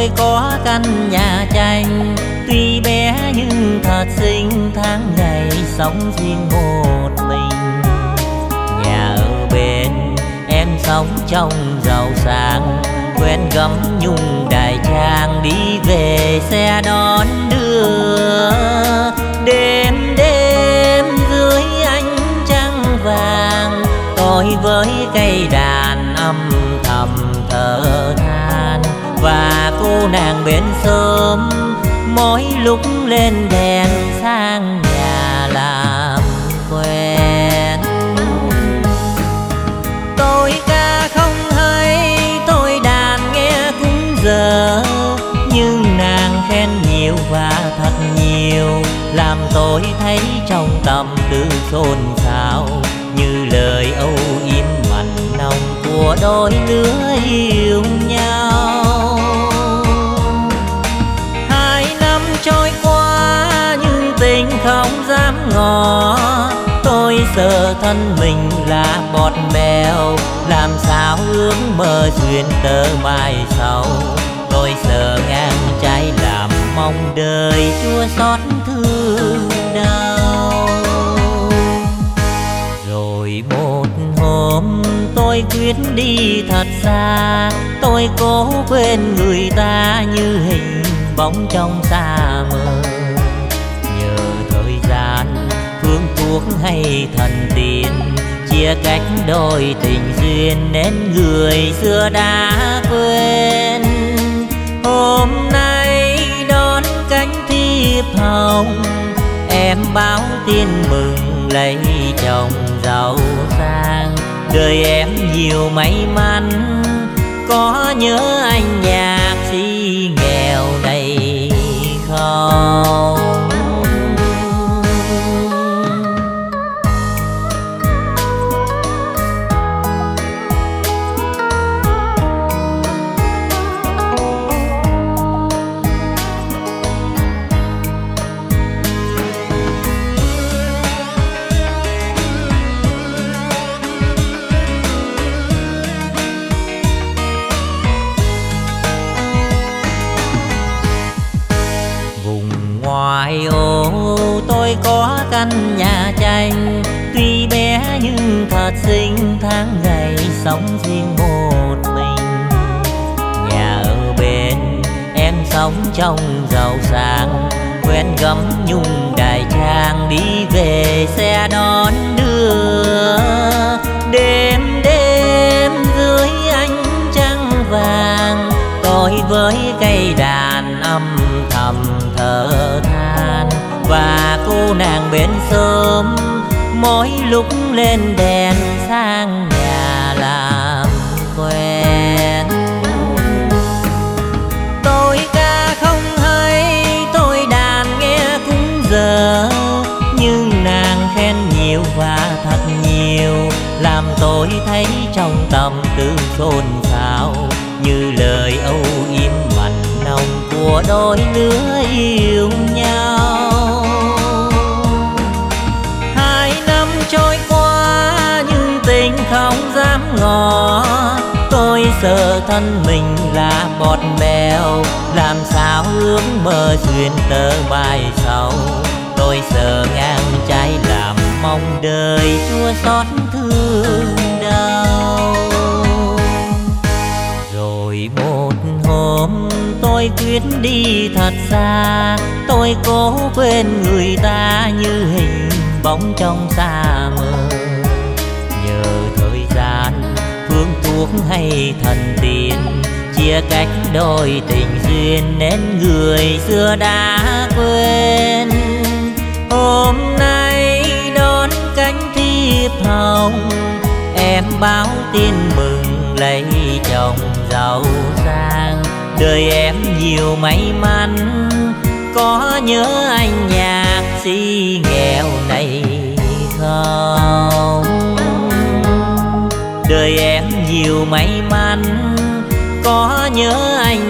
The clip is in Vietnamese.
Tôi có căn nhà tranh. Tuy bé nhưng thật xinh tháng ngày sống riêng một mình. Nhà ở bên em sống trong giàu sang. Quen gấm nhung đại trang đi về xe đón đưa. Đêm đêm dưới ánh trăng vàng, Tôi với cây đàn âm thầm nàng bên sớm mỗi lúc lên đèn sang nhà làm quen. Tôi ca không hay, tôi đàn nghe cũng giờ nhưng nàng khen nhiều và thật nhiều, làm tôi thấy trong tâm tư xôn xao, như lời âu yếm mặn nồng của đôi lứa yêu. Mình không dám ngó. Tôi sợ thân mình là bọt bèo, làm sao ước mơ duyên tơ mai sau. Tôi sợ ngang trái làm mong đời chua xót thương đau. Rồi một hôm tôi quyết đi thật xa. Tôi cố quên người ta như hình bóng trong xa mơ thuốc hay thần tiên. Chia cách đôi tình duyên nên người xưa đã quên. Hôm nay đón cánh thiệp hồng, em báo tin mừng lấy chồng giàu sang. Đời em nhiều may mắn, có nhớ anh nhạc sĩ nghèo có căn nhà tranh. Tuy bé nhưng thật xinh, tháng ngày sống riêng một mình. Nhà ở bên em sống trong giàu sang. Quen gấm nhung đại trang, đi về xe đón đưa. Đêm đêm dưới ánh trăng vàng, tôi với cây đàn âm thầm thở than cô nàng bên sớm mỗi lúc lên đèn sang nhà làm quen. Tôi ca không hay, tôi đàn nghe cũng giờ nhưng nàng khen nhiều và thật nhiều, làm tôi thấy trong tâm tư xôn xao, như lời âu yếm mặn nồng của đôi lứa yêu. Không dám tôi sợ thân mình là bọt bèo, làm sao ước mơ duyên tơ mai sau. Tôi sợ ngang trái làm mong đời chua xót thương đau. Rồi một hôm tôi quyết đi thật xa, tôi cố quên người ta như hình bóng trong xa mơ nhờ thời gian thuốc hay thần tiên. Chia cách đôi tình duyên nên người xưa đã quên. Hôm nay đón cánh thiệp hồng, em báo tin mừng lấy chồng giàu sang. Đời em nhiều may mắn, có nhớ anh nhạc sĩ nghèo. Có nhớ anh